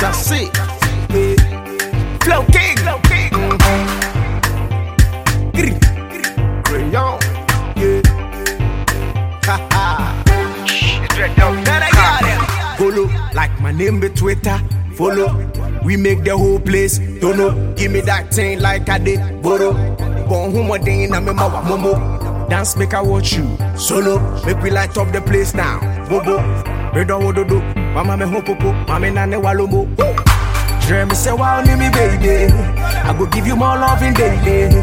That's it. Flow King. Flow King. Mm-hmm. Crayon. Yeah. Ha ha. Follow, like my name be Twitter. Follow. We make the whole place don't know. Give me that thing like I did. Boro. Born home again, I'm in my momo. Dance make I watch you. Solo. Make we light up the place now. Bobo. Me don't want to do. Mama me hopopo. Mama nane walomo. Dream me say wow me baby. I go give you more loving daily.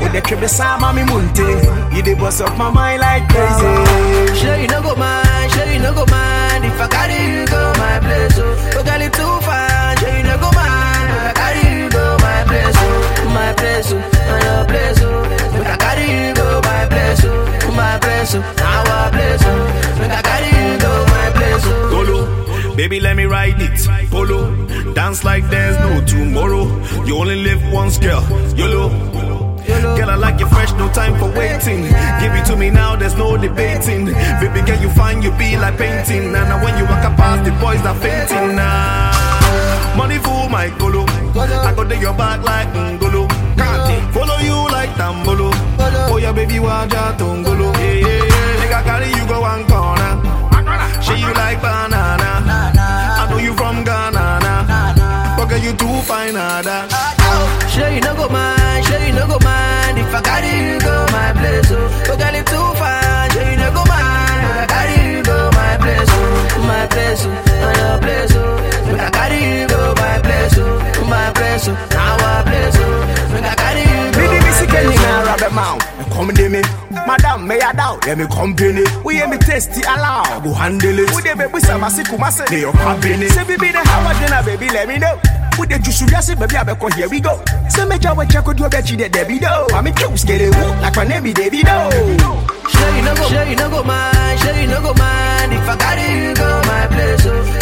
With the crib beside mommy munte. You the boss of my mind like crazy. Sure you no go mind, sure you no go mind If I carry you go my place, oh Oh girl, it too fine, sure you no go mind If I carry you go my place, oh My place, oh, your place, oh If I carry you go my place, oh My place, oh, baby, let me ride it. Polo, dance like there's no tomorrow. You only live once, girl. YOLO. Girl, I like you fresh, no time for waiting. Give it to me now, there's no debating. Baby, girl, you find you be like painting. And when you walk up past, the boys are fainting. Nah. Money for my golo. I go to your back like ngolo. Can't follow you like tambolo. Oh, yeah, baby, waja tongolo. Yeah, yeah, yeah. Nigga, carry you go one corner. She you like banana. But girl, you too. Sure you no go mind, sure you no go mind If I carry you go my place, oh Oh girl, it too fine, sure you no go mind If I carry you go my place, oh My place, oh, not your place, oh If I carry you go my place, oh My place, oh, now our place, oh If I carry you go Midi my misi place, kenyi oh na rabe. Come de me, madam me ya down. Let me company. We hear me tasty allow. Go handle it. We de baby samasi kumase. They your company. Say baby the how dinner baby let me know. We de juice yasi baby abeko here we go. Say me jawa chako do bechi de debi do. Mami cute skele woo like my name be Debbie do. Sure you no go, sure you no go mind, sure you no go mind If I carry you go my place, oh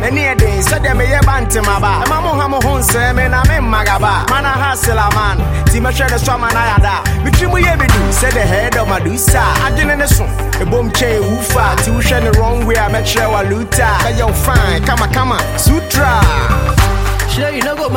Many a day, so them ye banti maba. Ema mo ha mo hun se me na me magaba. Mana hasela man. Ti me hwe the so man ayada. Me twi mu ye be do. Say the head of Medusa. Adwene ne so. E bom che ufa. Ti wo hwe the wrong way. I me hwe wa luta. Be yo fine. Kama kama. Sutra. Sure you no go